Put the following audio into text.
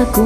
aku